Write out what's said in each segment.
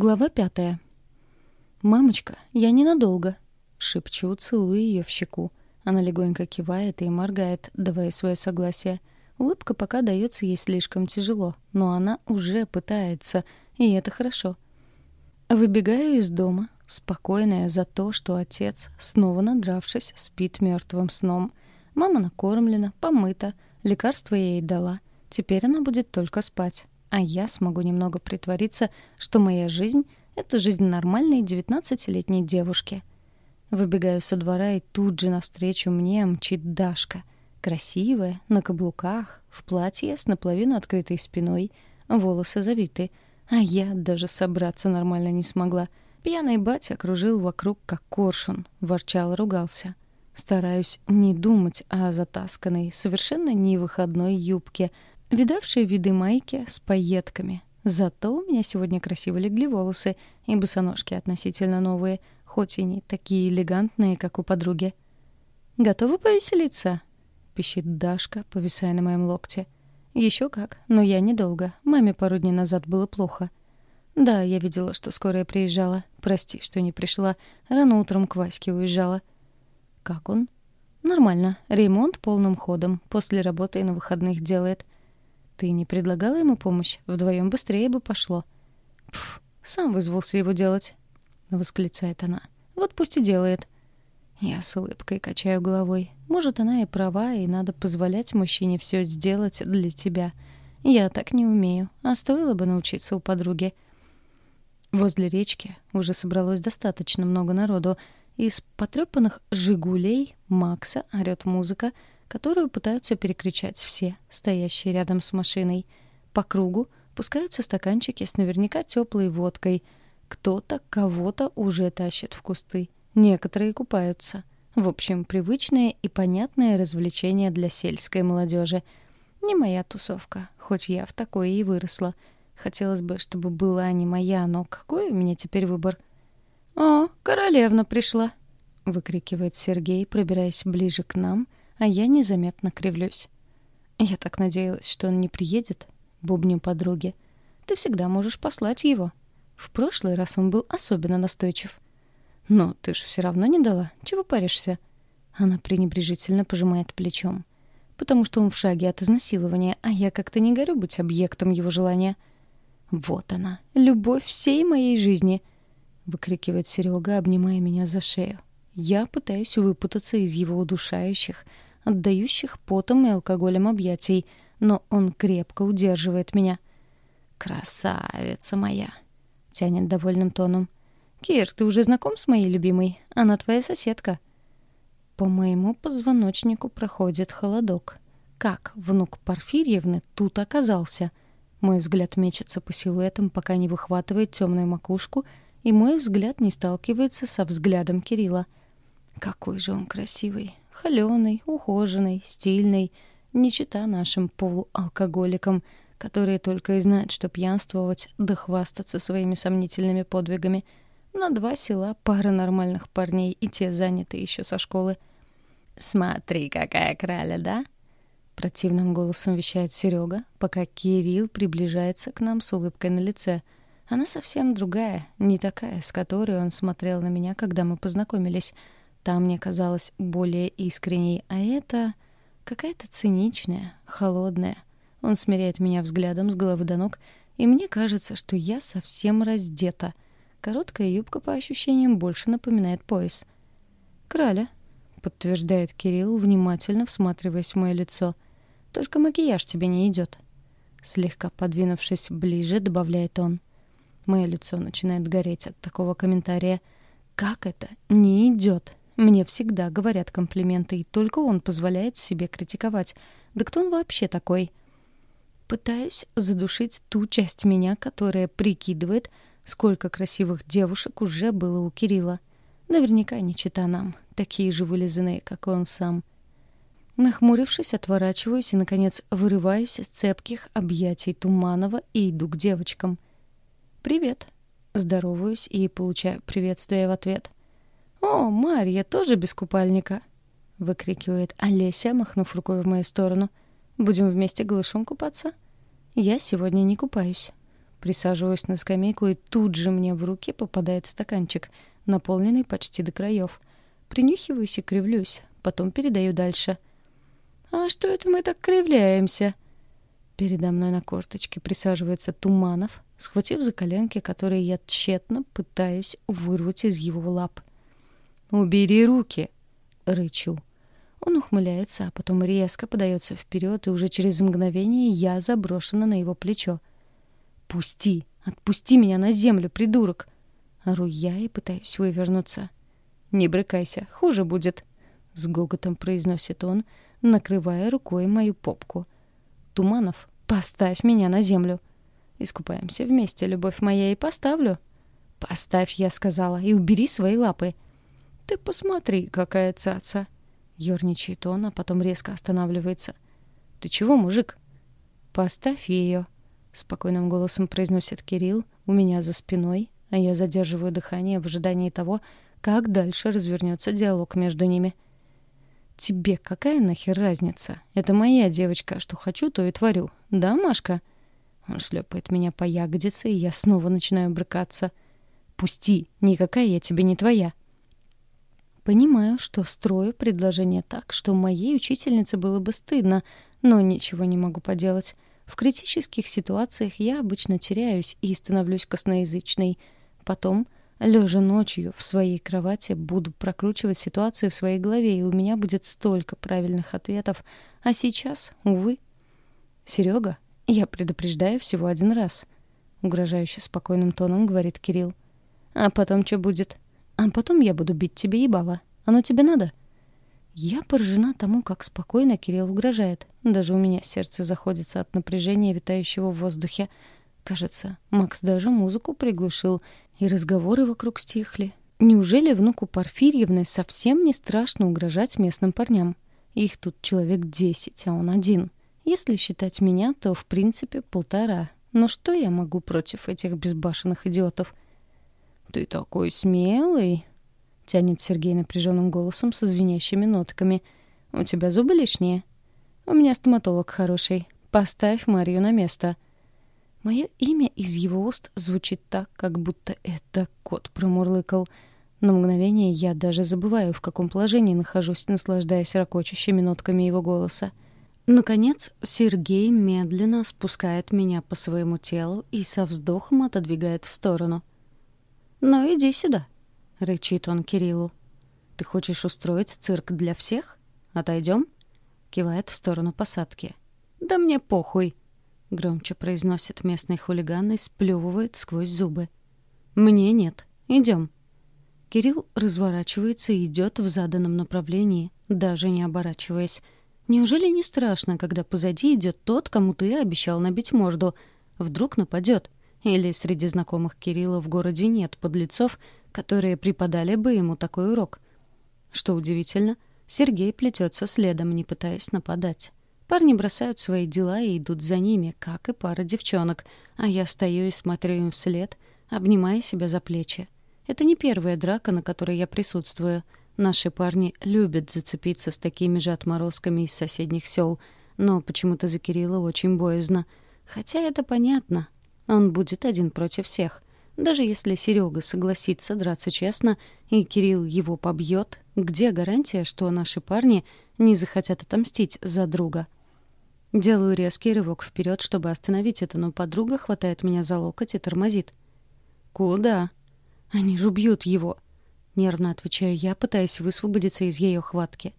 Глава пятая. «Мамочка, я ненадолго», — шепчу, целую ее в щеку. Она легонько кивает и моргает, давая свое согласие. Улыбка пока дается ей слишком тяжело, но она уже пытается, и это хорошо. Выбегаю из дома, спокойная за то, что отец, снова надравшись, спит мертвым сном. Мама накормлена, помыта, лекарство я ей дала. Теперь она будет только спать а я смогу немного притвориться, что моя жизнь — это жизнь нормальной девятнадцатилетней девушки. Выбегаю со двора, и тут же навстречу мне мчит Дашка. Красивая, на каблуках, в платье с наполовину открытой спиной, волосы завиты. А я даже собраться нормально не смогла. Пьяный батя кружил вокруг, как коршун, ворчал ругался. Стараюсь не думать о затасканной, совершенно не выходной юбке, Видавшие виды майки с пайетками. Зато у меня сегодня красиво легли волосы, и босоножки относительно новые, хоть и не такие элегантные, как у подруги. «Готовы повеселиться?» — пищит Дашка, повисая на моем локте. Еще как, но я недолго. Маме пару дней назад было плохо. Да, я видела, что скорая приезжала. Прости, что не пришла. Рано утром к Ваське уезжала. Как он? Нормально. Ремонт полным ходом. После работы и на выходных делает. Ты не предлагала ему помощь? Вдвоем быстрее бы пошло. Пф, сам вызвался его делать, восклицает она. Вот пусть и делает. Я с улыбкой качаю головой. Может, она и права, и надо позволять мужчине все сделать для тебя. Я так не умею, а стоило бы научиться у подруги. Возле речки уже собралось достаточно много народу. Из потрепанных «Жигулей» Макса орёт музыка — которую пытаются перекричать все, стоящие рядом с машиной. По кругу пускаются стаканчики с наверняка теплой водкой. Кто-то кого-то уже тащит в кусты. Некоторые купаются. В общем, привычное и понятное развлечение для сельской молодежи. Не моя тусовка, хоть я в такой и выросла. Хотелось бы, чтобы была не моя, но какой у меня теперь выбор? «О, королевна пришла!» — выкрикивает Сергей, пробираясь ближе к нам — а я незаметно кривлюсь. Я так надеялась, что он не приедет, бубню подруге. Ты всегда можешь послать его. В прошлый раз он был особенно настойчив. Но ты ж все равно не дала. Чего паришься? Она пренебрежительно пожимает плечом. Потому что он в шаге от изнасилования, а я как-то не горю быть объектом его желания. Вот она, любовь всей моей жизни, выкрикивает Серега, обнимая меня за шею. Я пытаюсь выпутаться из его удушающих, отдающих потом и алкоголем объятий, но он крепко удерживает меня. «Красавица моя!» — тянет довольным тоном. «Кир, ты уже знаком с моей любимой? Она твоя соседка». По моему позвоночнику проходит холодок. Как внук Порфирьевны тут оказался? Мой взгляд мечется по силуэтам, пока не выхватывает темную макушку, и мой взгляд не сталкивается со взглядом Кирилла. Какой же он красивый, Холеный, ухоженный, стильный, не чита нашим полуалкоголикам, которые только и знают, что пьянствовать да хвастаться своими сомнительными подвигами. На два села пара нормальных парней, и те заняты еще со школы. «Смотри, какая краля, да?» Противным голосом вещает Серега, пока Кирилл приближается к нам с улыбкой на лице. Она совсем другая, не такая, с которой он смотрел на меня, когда мы познакомились — Та мне казалась более искренней, а это какая-то циничная, холодная. Он смиряет меня взглядом с головы до ног, и мне кажется, что я совсем раздета. Короткая юбка, по ощущениям, больше напоминает пояс. «Краля», — подтверждает Кирилл, внимательно всматриваясь в мое лицо. «Только макияж тебе не идет». Слегка подвинувшись ближе, добавляет он. Мое лицо начинает гореть от такого комментария. «Как это? Не идет?» Мне всегда говорят комплименты, и только он позволяет себе критиковать. Да кто он вообще такой? Пытаюсь задушить ту часть меня, которая прикидывает, сколько красивых девушек уже было у Кирилла. Наверняка не чита нам, такие же вылизанные, как он сам. Нахмурившись, отворачиваюсь и, наконец, вырываюсь из цепких объятий Туманова и иду к девочкам. «Привет». Здороваюсь и получаю приветствие в ответ. «О, Марья тоже без купальника!» — выкрикивает Олеся, махнув рукой в мою сторону. «Будем вместе голышом купаться?» «Я сегодня не купаюсь». Присаживаюсь на скамейку, и тут же мне в руки попадает стаканчик, наполненный почти до краев. Принюхиваюсь и кривлюсь, потом передаю дальше. «А что это мы так кривляемся?» Передо мной на корточке присаживается Туманов, схватив за коленки, которые я тщетно пытаюсь вырвать из его лап. «Убери руки!» — рычу. Он ухмыляется, а потом резко подается вперед, и уже через мгновение я заброшена на его плечо. «Пусти! Отпусти меня на землю, придурок!» Ору я и пытаюсь вывернуться. «Не брыкайся, хуже будет!» С гоготом произносит он, накрывая рукой мою попку. «Туманов, поставь меня на землю!» «Искупаемся вместе, любовь моя, и поставлю!» «Поставь, я сказала, и убери свои лапы!» «Ты посмотри, какая цаца!» Ёрничает он, а потом резко останавливается. «Ты чего, мужик?» «Поставь ее!» спокойным голосом произносит Кирилл у меня за спиной, а я задерживаю дыхание в ожидании того, как дальше развернется диалог между ними. «Тебе какая нахер разница? Это моя девочка, что хочу, то и творю. Да, Машка?» Он шлепает меня по ягодице, и я снова начинаю брыкаться. «Пусти! Никакая я тебе не твоя!» Понимаю, что строю предложение так, что моей учительнице было бы стыдно, но ничего не могу поделать. В критических ситуациях я обычно теряюсь и становлюсь косноязычной. Потом, лежа ночью в своей кровати, буду прокручивать ситуацию в своей голове, и у меня будет столько правильных ответов. А сейчас, увы. Серега, я предупреждаю всего один раз. Угрожающе спокойным тоном говорит Кирилл. А потом что будет? А потом я буду бить тебе ебало. Оно тебе надо? Я поражена тому, как спокойно Кирилл угрожает. Даже у меня сердце заходится от напряжения, витающего в воздухе. Кажется, Макс даже музыку приглушил, и разговоры вокруг стихли. Неужели внуку Порфирьевны совсем не страшно угрожать местным парням? Их тут человек десять, а он один. Если считать меня, то, в принципе, полтора. Но что я могу против этих безбашенных идиотов? «Ты такой смелый!» тянет Сергей напряженным голосом со звенящими нотками. «У тебя зубы лишние?» «У меня стоматолог хороший. Поставь Марию на место». Мое имя из его уст звучит так, как будто это кот промурлыкал. На мгновение я даже забываю, в каком положении нахожусь, наслаждаясь ракочущими нотками его голоса. Наконец, Сергей медленно спускает меня по своему телу и со вздохом отодвигает в сторону. «Ну, иди сюда», — рычит он Кириллу. «Ты хочешь устроить цирк для всех? Отойдем?» Кивает в сторону посадки. «Да мне похуй!» — громче произносит местный хулиган и сплевывает сквозь зубы. «Мне нет. Идем». Кирилл разворачивается и идет в заданном направлении, даже не оборачиваясь. Неужели не страшно, когда позади идет тот, кому ты обещал набить морду? Вдруг нападет? Или среди знакомых Кирилла в городе нет подлецов, которые преподали бы ему такой урок. Что удивительно, Сергей плетется следом, не пытаясь нападать. Парни бросают свои дела и идут за ними, как и пара девчонок, а я стою и смотрю им вслед, обнимая себя за плечи. Это не первая драка, на которой я присутствую. Наши парни любят зацепиться с такими же отморозками из соседних сел, но почему-то за Кирилла очень боязно. Хотя это понятно. Он будет один против всех. Даже если Серега согласится драться честно, и Кирилл его побьет, где гарантия, что наши парни не захотят отомстить за друга? Делаю резкий рывок вперед, чтобы остановить это, но подруга хватает меня за локоть и тормозит. «Куда?» «Они же убьют его!» Нервно отвечаю я, пытаясь высвободиться из ее хватки.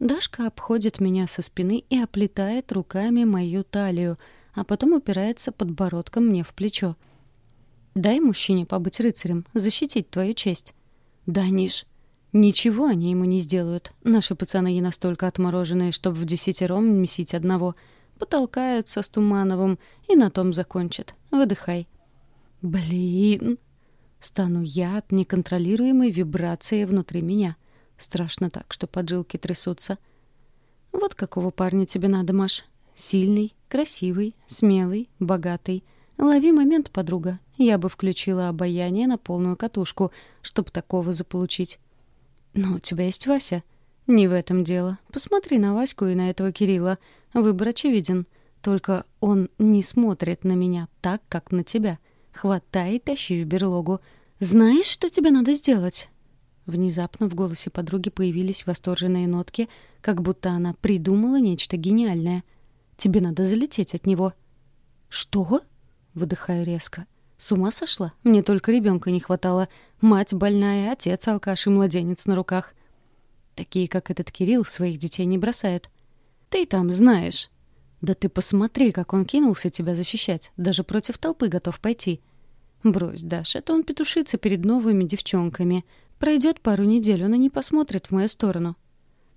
Дашка обходит меня со спины и оплетает руками мою талию, а потом упирается подбородком мне в плечо. Дай мужчине побыть рыцарем, защитить твою честь. Да, Ниш, ничего они ему не сделают. Наши пацаны не настолько отмороженные, чтобы в десятером месить одного. Потолкаются с Тумановым и на том закончат. Выдыхай. Блин. Стану я от неконтролируемой вибрации внутри меня. Страшно так, что поджилки трясутся. Вот какого парня тебе надо, Маш. Сильный, красивый, смелый, богатый — Лови момент, подруга. Я бы включила обаяние на полную катушку, чтобы такого заполучить. Но у тебя есть Вася. Не в этом дело. Посмотри на Ваську и на этого Кирилла. Выбор очевиден. Только он не смотрит на меня так, как на тебя. Хватай и тащи в берлогу. Знаешь, что тебе надо сделать?» Внезапно в голосе подруги появились восторженные нотки, как будто она придумала нечто гениальное. «Тебе надо залететь от него». «Что?» — выдыхаю резко. «С ума сошла? Мне только ребенка не хватало. Мать больная, отец алкаш и младенец на руках». Такие, как этот Кирилл, своих детей не бросают. «Ты там знаешь». «Да ты посмотри, как он кинулся тебя защищать. Даже против толпы готов пойти». «Брось, Даш, это он петушится перед новыми девчонками. Пройдет пару недель, он и не посмотрит в мою сторону.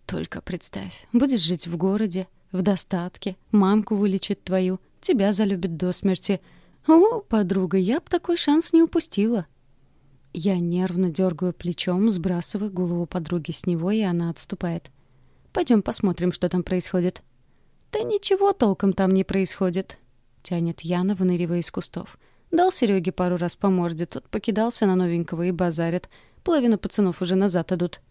Только представь, будешь жить в городе, в достатке, мамку вылечит твою, тебя залюбит до смерти. О, подруга, я б такой шанс не упустила. Я нервно дергаю плечом, сбрасывая голову подруги с него, и она отступает. Пойдем посмотрим, что там происходит. Да ничего толком там не происходит, тянет Яна, выныривая из кустов. Дал Сереге пару раз по морде, тот покидался на новенького и базарит. Половина пацанов уже назад идут.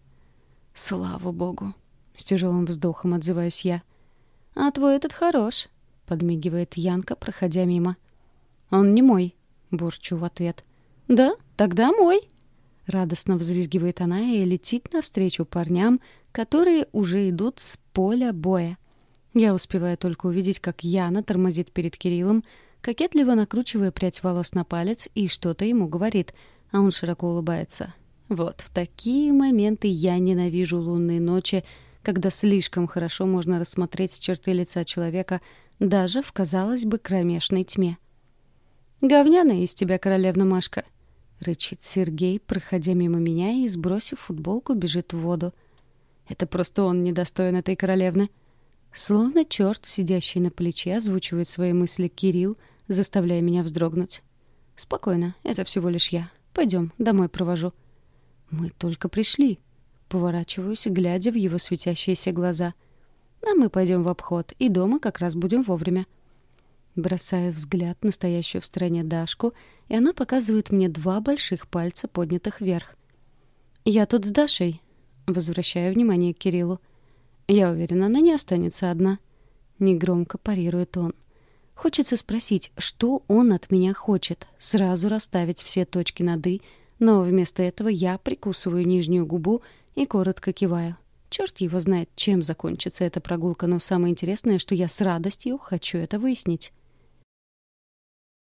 Слава богу. С тяжелым вздохом отзываюсь я. А твой этот хорош, подмигивает Янка, проходя мимо. Он не мой, бурчу в ответ. Да, тогда мой. Радостно взвизгивает она и летит навстречу парням, которые уже идут с поля боя. Я успеваю только увидеть, как Яна тормозит перед Кириллом, кокетливо накручивая прядь волос на палец и что-то ему говорит, а он широко улыбается. Вот в такие моменты я ненавижу лунные ночи, когда слишком хорошо можно рассмотреть черты лица человека даже в, казалось бы, кромешной тьме. «Говняная из тебя, королевна Машка!» — рычит Сергей, проходя мимо меня и, сбросив футболку, бежит в воду. «Это просто он недостоин этой королевны!» Словно черт, сидящий на плече, озвучивает свои мысли Кирилл, заставляя меня вздрогнуть. «Спокойно, это всего лишь я. Пойдем, домой провожу». «Мы только пришли». Поворачиваюсь, глядя в его светящиеся глаза. «А мы пойдем в обход, и дома как раз будем вовремя». Бросаю взгляд на стоящую в стороне Дашку, и она показывает мне два больших пальца, поднятых вверх. «Я тут с Дашей», — возвращаю внимание к Кириллу. «Я уверена, она не останется одна». Негромко парирует он. Хочется спросить, что он от меня хочет, сразу расставить все точки над «и», но вместо этого я прикусываю нижнюю губу и коротко киваю. Черт его знает, чем закончится эта прогулка, но самое интересное, что я с радостью хочу это выяснить.